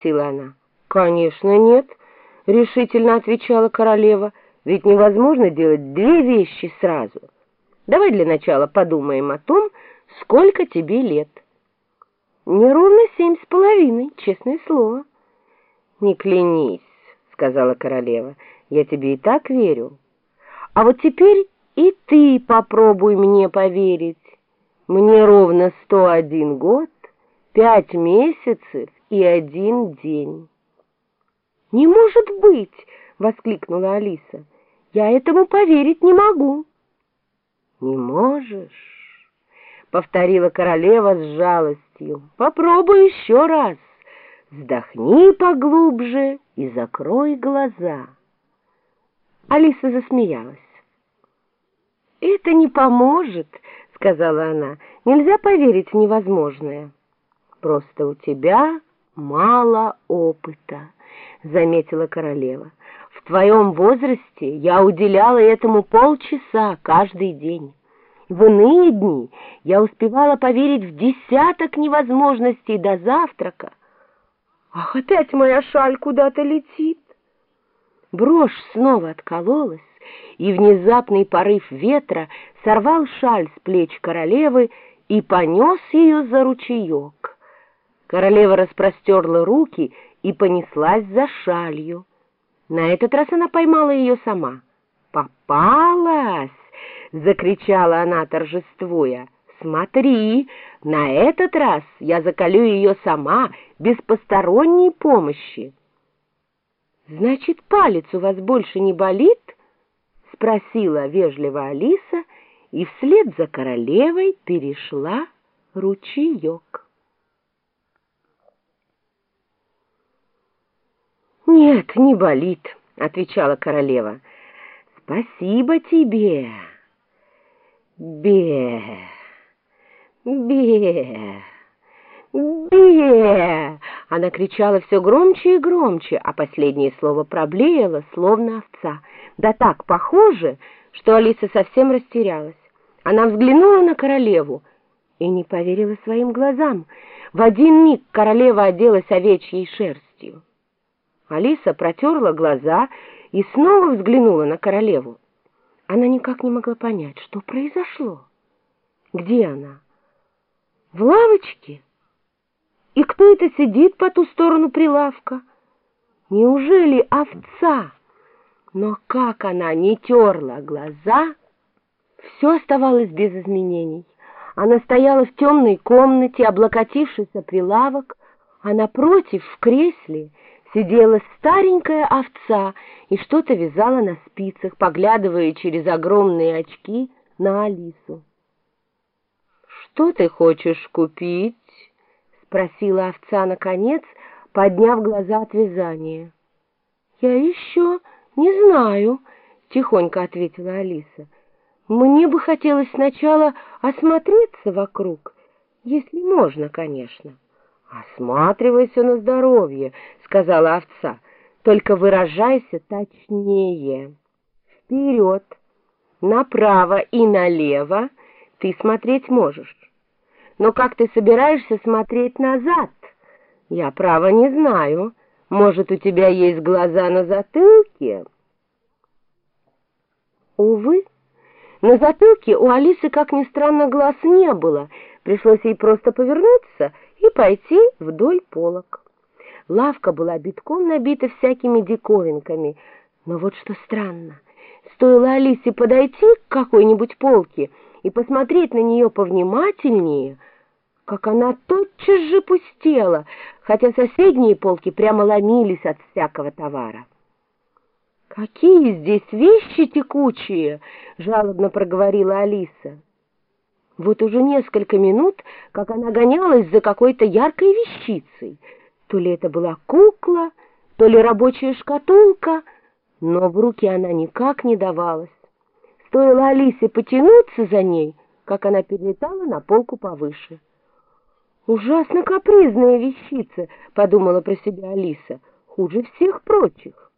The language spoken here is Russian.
спросила она. «Конечно нет», — решительно отвечала королева. «Ведь невозможно делать две вещи сразу. Давай для начала подумаем о том, сколько тебе лет». «Не ровно семь с половиной, честное слово». «Не клянись», — сказала королева. «Я тебе и так верю. А вот теперь и ты попробуй мне поверить. Мне ровно сто один год, пять месяцев и один день». «Не может быть!» — воскликнула Алиса. «Я этому поверить не могу». «Не можешь?» — повторила королева с жалостью. «Попробуй еще раз. Вздохни поглубже и закрой глаза». Алиса засмеялась. «Это не поможет», — сказала она. «Нельзя поверить в невозможное. Просто у тебя мало опыта». — заметила королева. «В твоем возрасте я уделяла этому полчаса каждый день. В иные дни я успевала поверить в десяток невозможностей до завтрака. Ах, опять моя шаль куда-то летит!» Брошь снова откололась, и внезапный порыв ветра сорвал шаль с плеч королевы и понес ее за ручеек. Королева распростерла руки и понеслась за шалью. На этот раз она поймала ее сама. «Попалась!» — закричала она, торжествуя. «Смотри, на этот раз я закалю ее сама, без посторонней помощи». «Значит, палец у вас больше не болит?» — спросила вежливо Алиса, и вслед за королевой перешла ручеек. «Нет, не болит», — отвечала королева. «Спасибо тебе, Бе, Бе, Бе!» Она кричала все громче и громче, а последнее слово проблеяло, словно овца. Да так похоже, что Алиса совсем растерялась. Она взглянула на королеву и не поверила своим глазам. В один миг королева оделась овечьей шерстью. Алиса протерла глаза и снова взглянула на королеву. Она никак не могла понять, что произошло. Где она? В лавочке? И кто это сидит по ту сторону прилавка? Неужели овца? Но как она не терла глаза, все оставалось без изменений. Она стояла в темной комнате, облокотившись о прилавок, а напротив, в кресле, сидела старенькая овца и что-то вязала на спицах, поглядывая через огромные очки на Алису. «Что ты хочешь купить?» — спросила овца наконец, подняв глаза от вязания. «Я еще не знаю», — тихонько ответила Алиса. «Мне бы хотелось сначала осмотреться вокруг, если можно, конечно». «Осматривайся на здоровье», — сказала овца, — «только выражайся точнее. Вперед, направо и налево ты смотреть можешь. Но как ты собираешься смотреть назад? Я, право, не знаю. Может, у тебя есть глаза на затылке?» Увы, на затылке у Алисы, как ни странно, глаз не было. Пришлось ей просто повернуться и пойти вдоль полок. Лавка была битком набита всякими диковинками, но вот что странно. Стоило Алисе подойти к какой-нибудь полке и посмотреть на нее повнимательнее, как она тотчас же пустела, хотя соседние полки прямо ломились от всякого товара. «Какие здесь вещи текучие!» — жалобно проговорила Алиса. Вот уже несколько минут, как она гонялась за какой-то яркой вещицей. То ли это была кукла, то ли рабочая шкатулка, но в руки она никак не давалась. Стоило Алисе потянуться за ней, как она перелетала на полку повыше. «Ужасно капризная вещица», — подумала про себя Алиса, — «хуже всех прочих».